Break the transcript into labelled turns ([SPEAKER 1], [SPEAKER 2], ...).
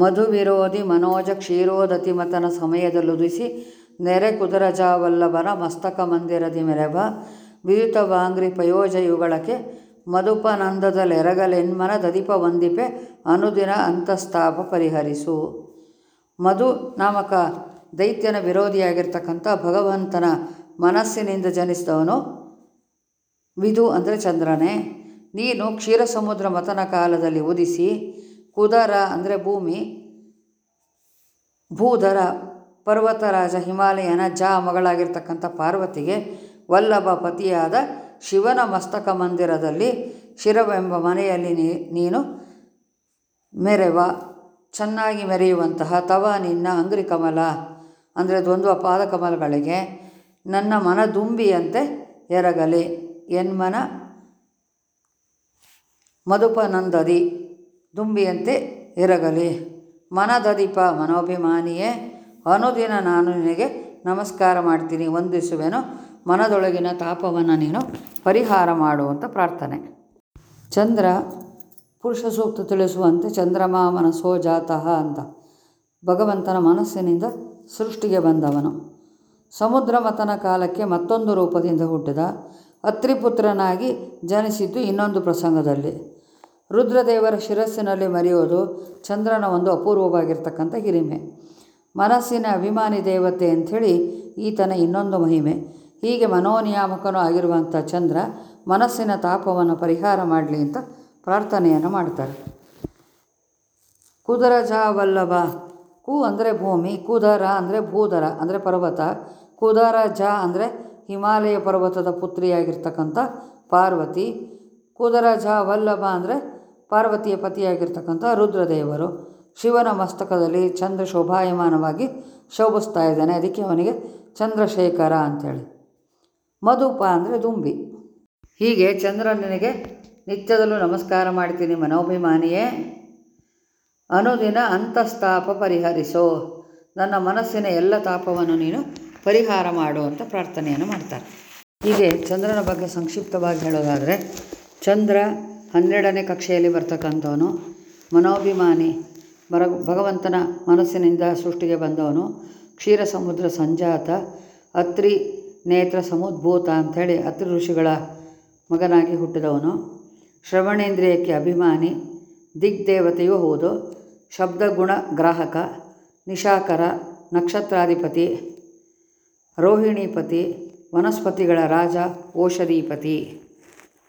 [SPEAKER 1] ಮಧು ವಿರೋಧಿ ಮನೋಜ ಕ್ಷೀರೋದತಿಮತನ ಸಮಯದಲ್ಲುದಿಸಿ ನೆರೆ ಕುದುರಜಾವಲ್ಲಭರ ಮಸ್ತಕ ಮಂದಿರದಿ ಮೆರೆವ ಪಯೋಜ ಪಯೋಜಯುಗಳಕ್ಕೆ ಮಧುಪನಂದದಲೆರಗಲೆನ್ಮನ ದದಿಪ ವಂದಿಪೆ, ಅನುದಿನ ಅಂತಸ್ತಾಪ ಪರಿಹರಿಸು. ಮಧು ನಾಮಕ ದೈತ್ಯನ ವಿರೋಧಿಯಾಗಿರ್ತಕ್ಕಂಥ ಭಗವಂತನ ಮನಸ್ಸಿನಿಂದ ಜನಿಸಿದವನು ವಿಧು ಅಂದರೆ ಚಂದ್ರನೇ. ನೀನು ಕ್ಷೀರ ಸಮುದ್ರ ಮತನ ಕಾಲದಲ್ಲಿ ಉದಿಸಿ ಕುದರ ಅಂದರೆ ಭೂಮಿ, ಭೂಧರ, ಪರ್ವತರಾಜ ಹಿಮಾಲಯನ ಜಾ ಮಗಳಾಗಿರ್ತಕ್ಕಂಥ ಪಾರ್ವತಿಗೆ ವಲ್ಲಭ ಪತಿಯಾದ ಶಿವನ ಮಸ್ತಕ ಮಂದಿರದಲ್ಲಿ ಶಿರವೆಂಬ ಮನೆಯಲ್ಲಿ ನೀನು ಮೆರೆವ, ಚೆನ್ನಾಗಿ ಮೆರೆಯುವಂತಹ ತವ ನಿನ್ನ ಅಂಗ್ರಿ ಕಮಲ ಅಂದರೆ ದ್ವಂದ್ವ ಪಾದಕಮಲಗಳಿಗೆ ನನ್ನ ಮನದುಂಬಿಯಂತೆ ಎರಗಲಿ. ಎನ್ಮನ ಮಧುಪನಂದದಿ. ದುಂಬಿಯಂತೆ ಎರಗಲಿ. ಮನದಧಿಪ ಮನೋಭಿಮಾನಿಯೇ, ಅನುದಿನ ನಾನು ನಿನಗೆ ನಮಸ್ಕಾರ ಮಾಡ್ತೀನಿ, ವಂದಿಸುವೆನು. ಮನದೊಳಗಿನ ತಾಪವನ್ನು ನೀನು ಪರಿಹಾರ ಮಾಡುವಂಥ ಪ್ರಾರ್ಥನೆ. ಚಂದ್ರ, ಪುರುಷ ಸೂಕ್ತ ತಿಳಿಸುವಂತೆ ಚಂದ್ರಮಾ ಮನಸ್ಸೋ ಜಾತಃ ಅಂತ. ಭಗವಂತನ ಮನಸ್ಸಿನಿಂದ ಸೃಷ್ಟಿಗೆ ಬಂದವನು. ಸಮುದ್ರ ಮತನ ಕಾಲಕ್ಕೆ ಮತ್ತೊಂದು ರೂಪದಿಂದ ಹುಟ್ಟಿದ ಅತ್ರಿಪುತ್ರನಾಗಿ ಜನಿಸಿದ್ದು ಇನ್ನೊಂದು ಪ್ರಸಂಗದಲ್ಲಿ. ರುದ್ರದೇವರ ಶಿರಸ್ಸಿನಲ್ಲಿ ಮರೆಯೋದು ಚಂದ್ರನ ಒಂದು ಅಪೂರ್ವವಾಗಿರ್ತಕ್ಕಂಥ ಹಿರಿಮೆ. ಮನಸ್ಸಿನ ಅಭಿಮಾನಿ ದೇವತೆ ಅಂಥೇಳಿ ಈತನ ಇನ್ನೊಂದು ಮಹಿಮೆ. ಹೀಗೆ ಮನೋನಿಯಾಮಕನೂ ಆಗಿರುವಂಥ ಚಂದ್ರ ಮನಸ್ಸಿನ ತಾಪವನ್ನು ಪರಿಹಾರ ಮಾಡಲಿ ಅಂತ ಪ್ರಾರ್ಥನೆಯನ್ನು ಮಾಡ್ತಾರೆ. ಕುದರಜಾವಲ್ಲಭ. ಕು ಅಂದರೆ ಭೂಮಿ, ಕುದರ ಅಂದರೆ ಭೂದರ ಅಂದರೆ ಪರ್ವತ, ಕುದರ ಜ ಅಂದರೆ ಹಿಮಾಲಯ ಪರ್ವತದ ಪುತ್ರಿಯಾಗಿರ್ತಕ್ಕಂಥ ಪಾರ್ವತಿ ಕುದರ ಜ ವಲ್ಲಭ ಅಂದರೆ ಪಾರ್ವತಿಯ ಪತಿಯಾಗಿರ್ತಕ್ಕಂಥ ರುದ್ರದೇವರು ಶಿವನ ಮಸ್ತಕದಲ್ಲಿ ಚಂದ್ರ ಶೋಭಾಯಮಾನವಾಗಿ ಶೋಭಿಸ್ತಾ ಇದ್ದಾನೆ. ಅದಕ್ಕೆ ಅವನಿಗೆ ಚಂದ್ರಶೇಖರ ಅಂಥೇಳಿ ಮಧುಪ ಅಂದರೆ ದುಂಬಿ. ಹೀಗೆ ಚಂದ್ರನಿಗೆ ನಿತ್ಯದಲ್ಲೂ ನಮಸ್ಕಾರ ಮಾಡ್ತೀನಿ ಮನೋಭಿಮಾನಿಯೇ. ಅನುದಿನ ಅಂತಸ್ತಾಪ ಪರಿಹರಿಸೋ. ನನ್ನ ಮನಸ್ಸಿನ ಎಲ್ಲ ತಾಪವನ್ನು ನೀನು ಪರಿಹಾರ ಮಾಡು ಅಂತ ಪ್ರಾರ್ಥನೆಯನ್ನು ಮಾಡ್ತಾರೆ. ಹೀಗೆ ಚಂದ್ರನ ಬಗ್ಗೆ ಸಂಕ್ಷಿಪ್ತವಾಗಿ ಹೇಳೋದಾದರೆ, ಚಂದ್ರ ಹನ್ನೆರಡನೇ ಕಕ್ಷೆಯಲ್ಲಿ ಬರ್ತಕ್ಕಂಥವನು ಮನೋಭಿಮಾನಿ ಬರ ಭಗವಂತನ ಮನಸ್ಸಿನಿಂದ ಸೃಷ್ಟಿಗೆ ಬಂದವನು. ಕ್ಷೀರ ಸಮುದ್ರ ಸಂಜಾತ, ಅತ್ರಿ ನೇತ್ರ ಸಮುದ್ಭೂತ ಅಂಥೇಳಿ ಅತ್ರಿ ಋಷಿಗಳ ಮಗನಾಗಿ ಹುಟ್ಟಿದವನು. ಶ್ರವಣೇಂದ್ರಿಯಕ್ಕೆ ಅಭಿಮಾನಿ, ದಿಗ್ದೇವತೆಯೂ ಹೌದು. ಶಬ್ದಗುಣ ಗ್ರಾಹಕ, ನಿಶಾಕರ, ನಕ್ಷತ್ರಾಧಿಪತಿ, ರೋಹಿಣಿಪತಿ, ವನಸ್ಪತಿಗಳ ರಾಜ, ಓಷಧೀಪತಿ.